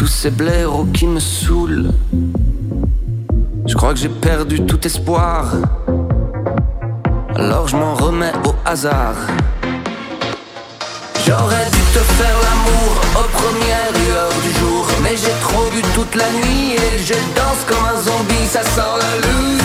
tous ces blaireaux qui me saoulent. Je crois que j'ai perdu tout espoir. Alors je m'en remets au hasard. J'aurais dû te faire l'amour aux premières lueurs du jour Mais j'ai trop bu toute la nuit et je danse comme un zombie Ça sent la loose,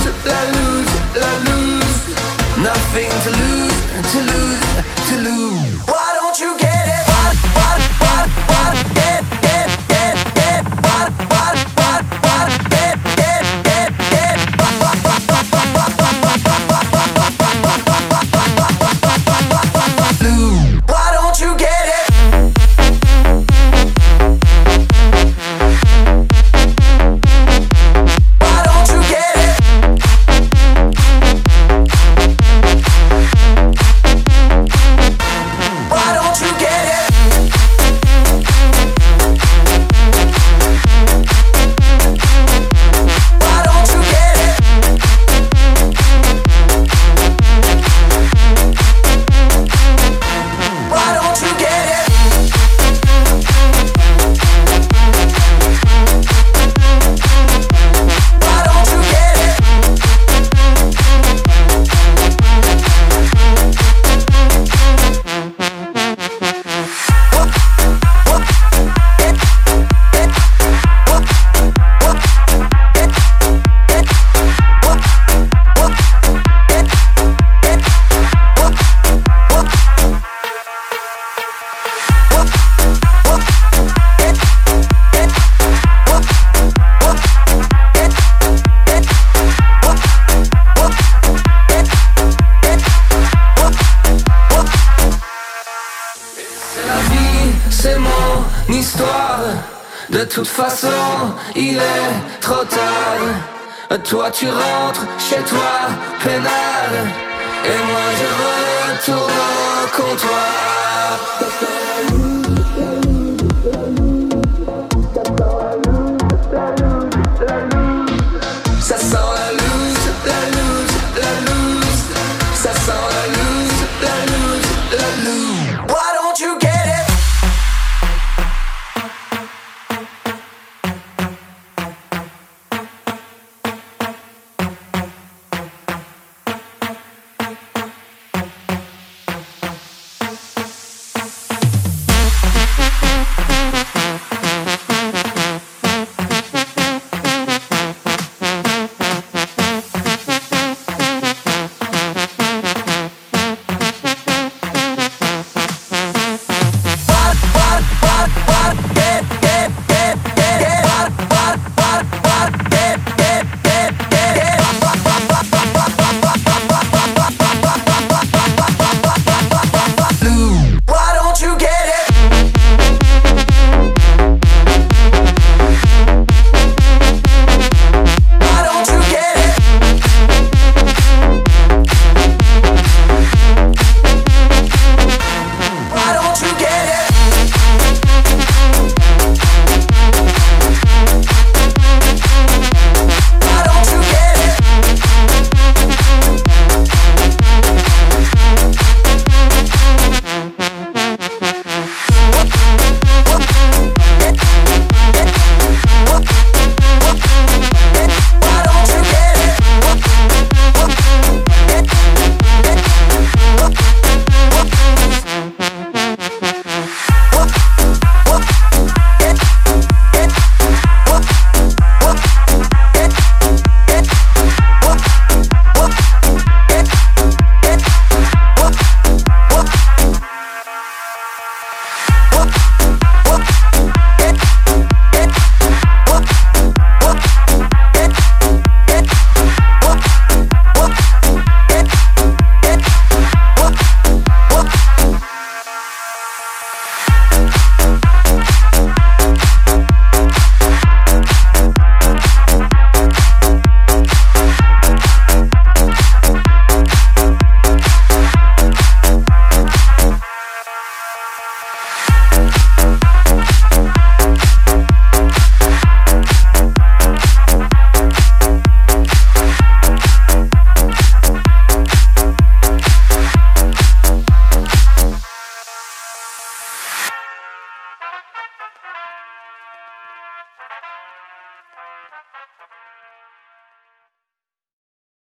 c'est mon histoire. De toute façon, il est trop tard. Toi, tu rentres chez toi, peinard. Et moi, je retourne au comptoir.